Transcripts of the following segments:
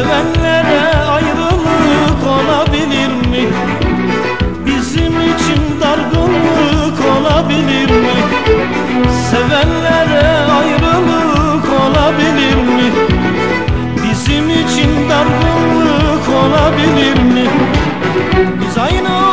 Sevenlere ayrılık olabilir mi? Bizim için dargınlık olabilir mi? Sevenlere ayrılık olabilir mi? Bizim için dargınlık olabilir mi? Biz aynı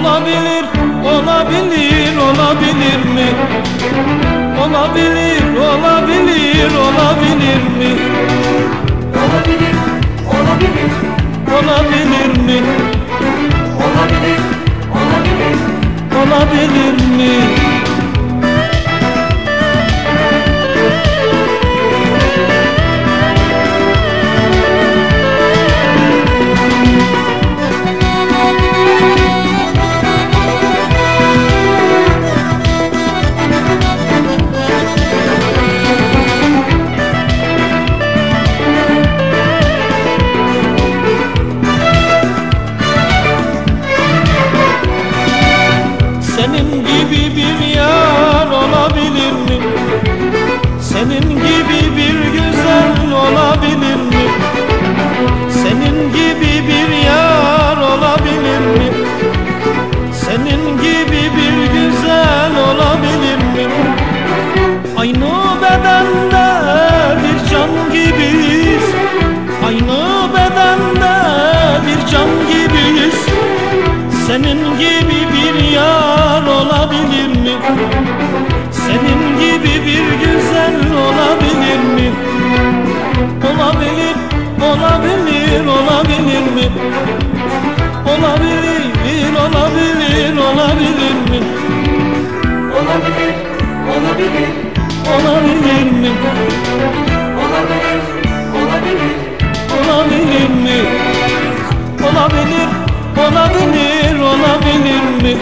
Olabilir, olabilir, olabilir mi? Olabilir, olabilir, olabilir mi? Olabilir, olabilir Olabilir mi? Olabilir, olabilir Olabilir mi? Senin gibi bir yar olabilir mi? Senin gibi bir güzel olabilir mi? Olabilir, olabilir, olabilir mi? Olabilir, olabilir, olabilir mi? Olabilir, olabilir, Olabilir mi? olabilir, olabilir. Olabilir mi? Olabilir, olabilir, olabilir mi?